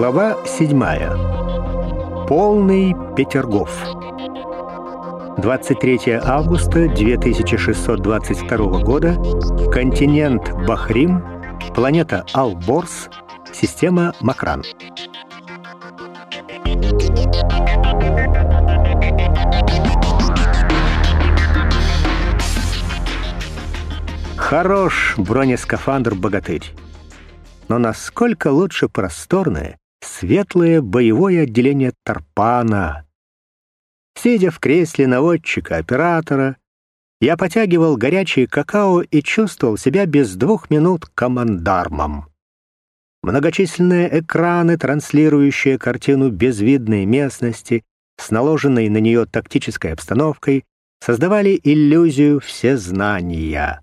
Глава 7. Полный Петергоф. 23 августа 2622 года. Континент Бахрим. Планета Алборс. Система Макран. Хорош бронескафандр-богатырь. Но насколько лучше просторное, светлое боевое отделение Тарпана. Сидя в кресле наводчика, оператора, я потягивал горячее какао и чувствовал себя без двух минут командармом. Многочисленные экраны, транслирующие картину безвидной местности с наложенной на нее тактической обстановкой, создавали иллюзию всезнания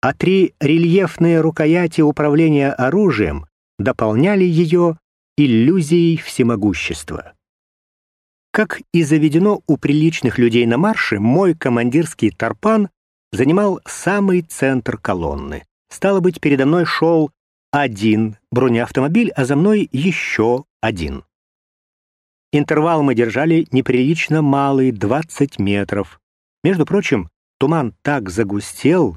а три рельефные рукояти управления оружием дополняли ее иллюзией всемогущества. Как и заведено у приличных людей на марше, мой командирский тарпан занимал самый центр колонны. Стало быть, передо мной шел один бронеавтомобиль, а за мной еще один. Интервал мы держали неприлично малый, 20 метров. Между прочим, туман так загустел,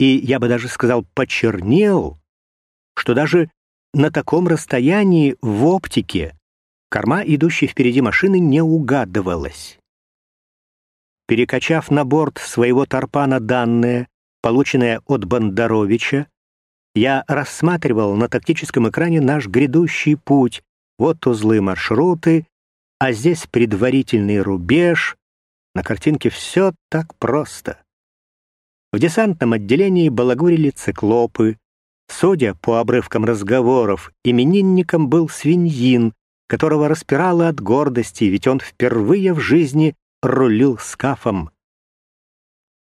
и, я бы даже сказал, почернел, что даже на таком расстоянии в оптике корма, идущей впереди машины, не угадывалась. Перекачав на борт своего тарпана данные, полученные от Бондаровича, я рассматривал на тактическом экране наш грядущий путь. Вот узлы маршруты, а здесь предварительный рубеж. На картинке все так просто. В десантном отделении балагурили циклопы. Судя по обрывкам разговоров, именинником был свиньин, которого распирало от гордости, ведь он впервые в жизни рулил скафом.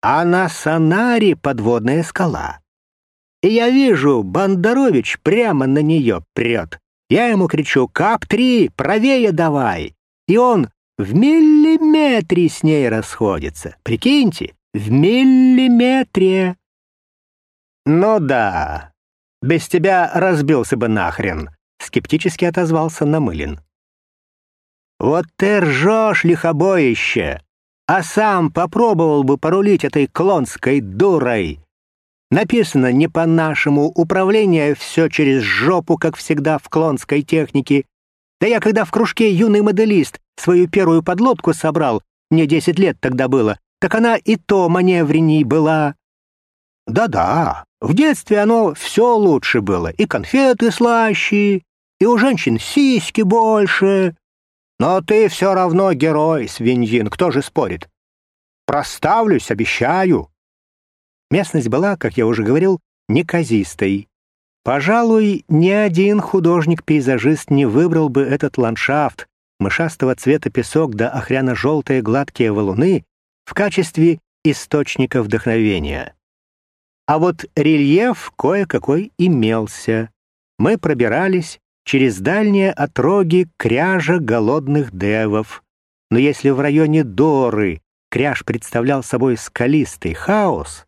А на Санаре подводная скала. И я вижу, Бондарович прямо на нее прет. Я ему кричу «Кап-3, правее давай!» И он в миллиметре с ней расходится. Прикиньте, в миллиметре. Ну да, без тебя разбился бы нахрен, скептически отозвался Намылин. Вот ты ржешь, лихобоище, а сам попробовал бы порулить этой клонской дурой. Написано не по-нашему, управление все через жопу, как всегда в клонской технике. Да я когда в кружке юный моделист свою первую подлодку собрал, мне десять лет тогда было, так она и то маневренней была. Да-да, в детстве оно все лучше было, и конфеты слаще, и у женщин сиськи больше. Но ты все равно герой, свиньин, кто же спорит? Проставлюсь, обещаю. Местность была, как я уже говорил, неказистой. Пожалуй, ни один художник-пейзажист не выбрал бы этот ландшафт, мышастого цвета песок да охряно-желтые гладкие валуны, в качестве источника вдохновения. А вот рельеф кое-какой имелся. Мы пробирались через дальние отроги кряжа голодных девов. Но если в районе Доры кряж представлял собой скалистый хаос,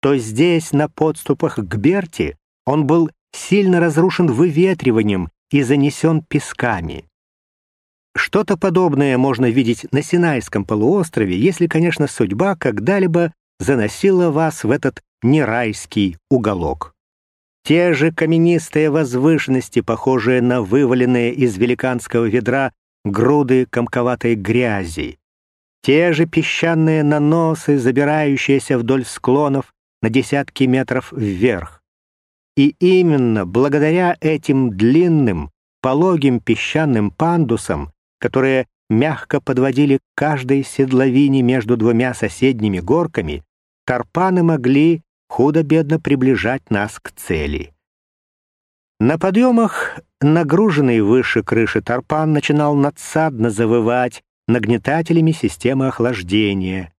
то здесь, на подступах к Берти, он был сильно разрушен выветриванием и занесен песками. Что-то подобное можно видеть на Синайском полуострове, если, конечно, судьба когда-либо заносила вас в этот нерайский уголок. Те же каменистые возвышенности, похожие на вываленные из великанского ведра груды комковатой грязи. Те же песчаные наносы, забирающиеся вдоль склонов на десятки метров вверх. И именно благодаря этим длинным, пологим песчаным пандусам которые мягко подводили к каждой седловине между двумя соседними горками, тарпаны могли худо-бедно приближать нас к цели. На подъемах нагруженный выше крыши тарпан начинал надсадно завывать нагнетателями системы охлаждения.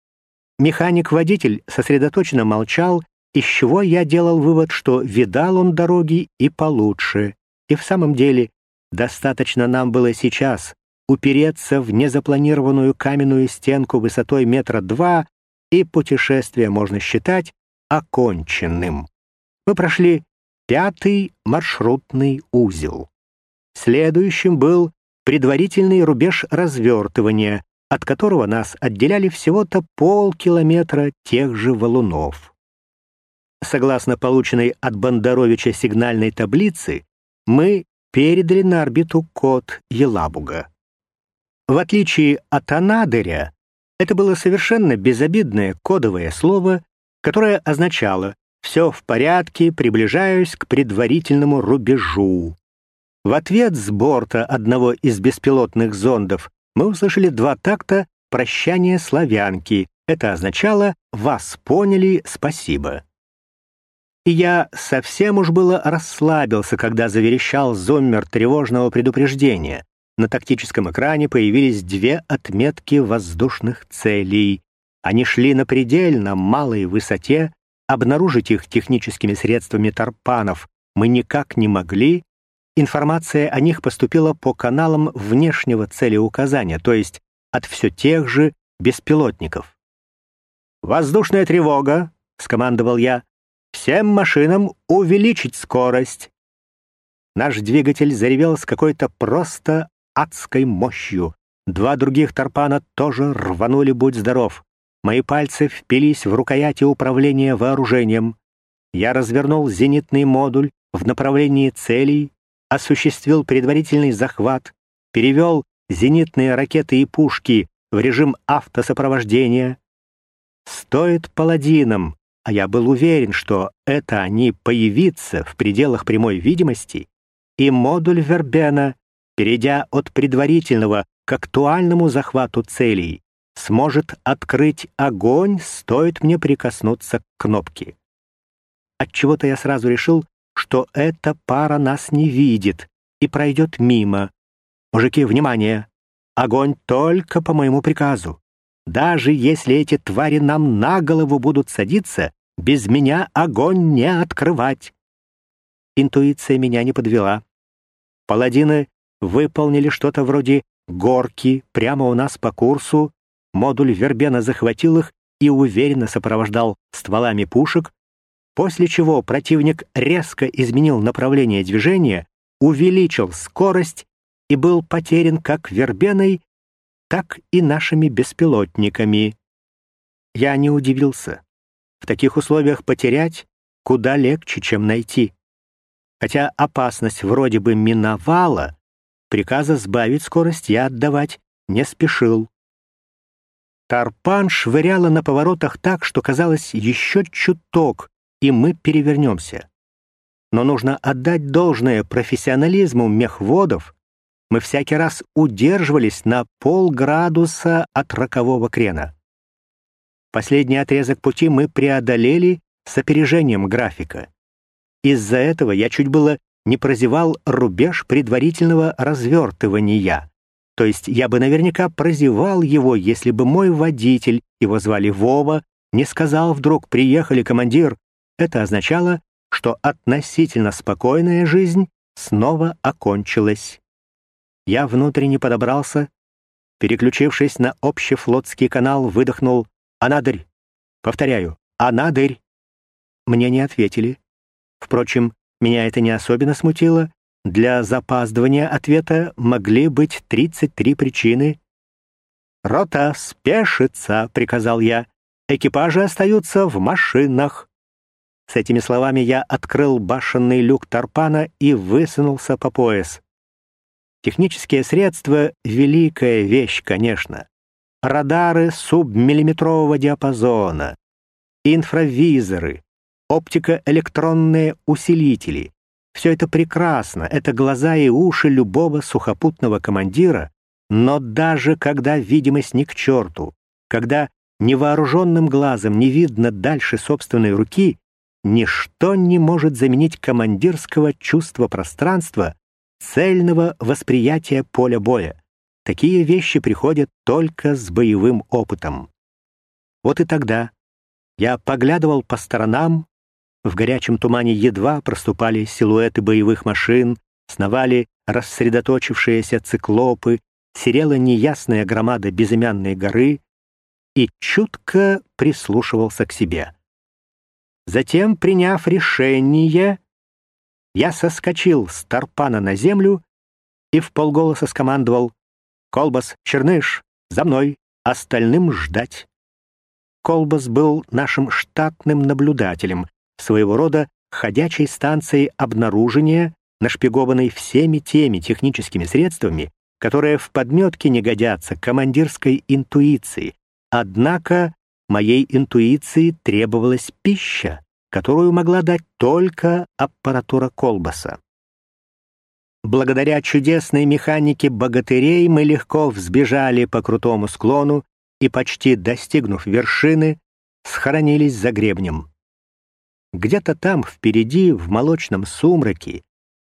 Механик-водитель сосредоточенно молчал, из чего я делал вывод, что видал он дороги и получше. И в самом деле достаточно нам было сейчас упереться в незапланированную каменную стенку высотой метра два, и путешествие можно считать оконченным. Мы прошли пятый маршрутный узел. Следующим был предварительный рубеж развертывания, от которого нас отделяли всего-то полкилометра тех же валунов. Согласно полученной от Бондаровича сигнальной таблицы, мы передали на орбиту код Елабуга. В отличие от Анадыря, это было совершенно безобидное кодовое слово, которое означало «все в порядке, приближаюсь к предварительному рубежу». В ответ с борта одного из беспилотных зондов мы услышали два такта «Прощание славянки». Это означало «Вас поняли, спасибо». И я совсем уж было расслабился, когда заверещал зоммер тревожного предупреждения. На тактическом экране появились две отметки воздушных целей. Они шли на предельно малой высоте, обнаружить их техническими средствами торпанов мы никак не могли, Информация о них поступила по каналам внешнего целеуказания, то есть от все тех же беспилотников. «Воздушная тревога!» — скомандовал я. «Всем машинам увеличить скорость!» Наш двигатель заревел с какой-то просто адской мощью. Два других торпана тоже рванули «Будь здоров!» Мои пальцы впились в рукояти управления вооружением. Я развернул зенитный модуль в направлении целей осуществил предварительный захват, перевел зенитные ракеты и пушки в режим автосопровождения. Стоит паладинам, а я был уверен, что это они появиться в пределах прямой видимости, и модуль Вербена, перейдя от предварительного к актуальному захвату целей, сможет открыть огонь, стоит мне прикоснуться к кнопке. Отчего-то я сразу решил, что эта пара нас не видит и пройдет мимо. Мужики, внимание! Огонь только по моему приказу. Даже если эти твари нам на голову будут садиться, без меня огонь не открывать. Интуиция меня не подвела. Паладины выполнили что-то вроде горки прямо у нас по курсу, модуль Вербена захватил их и уверенно сопровождал стволами пушек, после чего противник резко изменил направление движения, увеличил скорость и был потерян как вербеной, так и нашими беспилотниками. Я не удивился. В таких условиях потерять куда легче, чем найти. Хотя опасность вроде бы миновала, приказа сбавить скорость я отдавать не спешил. Тарпан швыряла на поворотах так, что казалось еще чуток, и мы перевернемся. Но нужно отдать должное профессионализму мехводов. Мы всякий раз удерживались на полградуса от рокового крена. Последний отрезок пути мы преодолели с опережением графика. Из-за этого я чуть было не прозевал рубеж предварительного развертывания. То есть я бы наверняка прозевал его, если бы мой водитель, его звали Вова, не сказал вдруг «Приехали, командир, это означало, что относительно спокойная жизнь снова окончилась. Я внутренне подобрался, переключившись на общефлотский канал, выдохнул «Анадырь». Повторяю, «Анадырь». Мне не ответили. Впрочем, меня это не особенно смутило. Для запаздывания ответа могли быть 33 причины. «Рота спешится», — приказал я. «Экипажи остаются в машинах». С этими словами я открыл башенный люк Тарпана и высунулся по пояс. Технические средства — великая вещь, конечно. Радары субмиллиметрового диапазона, инфравизоры, оптико-электронные усилители. Все это прекрасно, это глаза и уши любого сухопутного командира, но даже когда видимость не к черту, когда невооруженным глазом не видно дальше собственной руки, ничто не может заменить командирского чувства пространства, цельного восприятия поля боя. Такие вещи приходят только с боевым опытом. Вот и тогда я поглядывал по сторонам, в горячем тумане едва проступали силуэты боевых машин, сновали рассредоточившиеся циклопы, серела неясная громада безымянной горы и чутко прислушивался к себе. Затем, приняв решение, я соскочил с тарпана на землю и в полголоса скомандовал «Колбас, Черныш, за мной, остальным ждать». Колбас был нашим штатным наблюдателем, своего рода ходячей станцией обнаружения, нашпигованной всеми теми техническими средствами, которые в подметке не годятся командирской интуиции. Однако моей интуиции требовалась пища, которую могла дать только аппаратура колбаса. Благодаря чудесной механике богатырей мы легко взбежали по крутому склону и, почти достигнув вершины, схоронились за гребнем. Где-то там впереди, в молочном сумраке,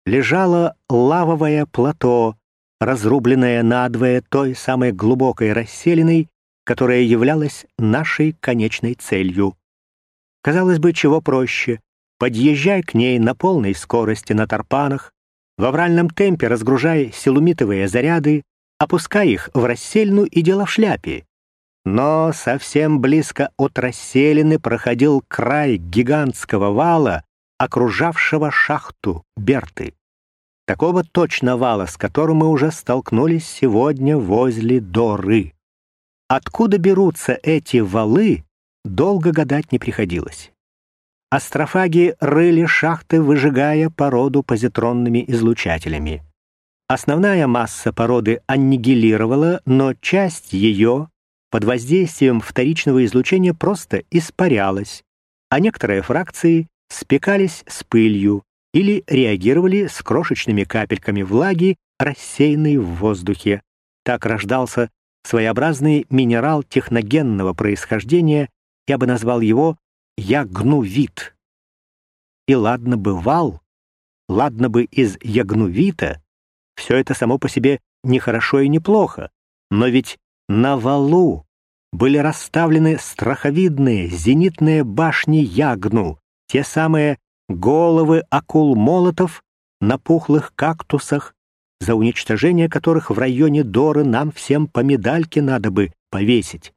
лежало лавовое плато, разрубленное надвое той самой глубокой расселиной, которая являлась нашей конечной целью. Казалось бы, чего проще. Подъезжай к ней на полной скорости на тарпанах, в авральном темпе разгружай силумитовые заряды, опускай их в рассельну и дело в шляпе. Но совсем близко от расселины проходил край гигантского вала, окружавшего шахту Берты. Такого точно вала, с которым мы уже столкнулись сегодня возле Доры. Откуда берутся эти валы, долго гадать не приходилось. Астрофаги рыли шахты, выжигая породу позитронными излучателями. Основная масса породы аннигилировала, но часть ее под воздействием вторичного излучения просто испарялась, а некоторые фракции спекались с пылью или реагировали с крошечными капельками влаги, рассеянной в воздухе. Так рождался своеобразный минерал техногенного происхождения, я бы назвал его ягнувит. И ладно бы вал, ладно бы из ягнувита, все это само по себе не хорошо и не плохо, но ведь на валу были расставлены страховидные зенитные башни ягну, те самые головы акул-молотов на пухлых кактусах, за уничтожение которых в районе Доры нам всем по медальке надо бы повесить.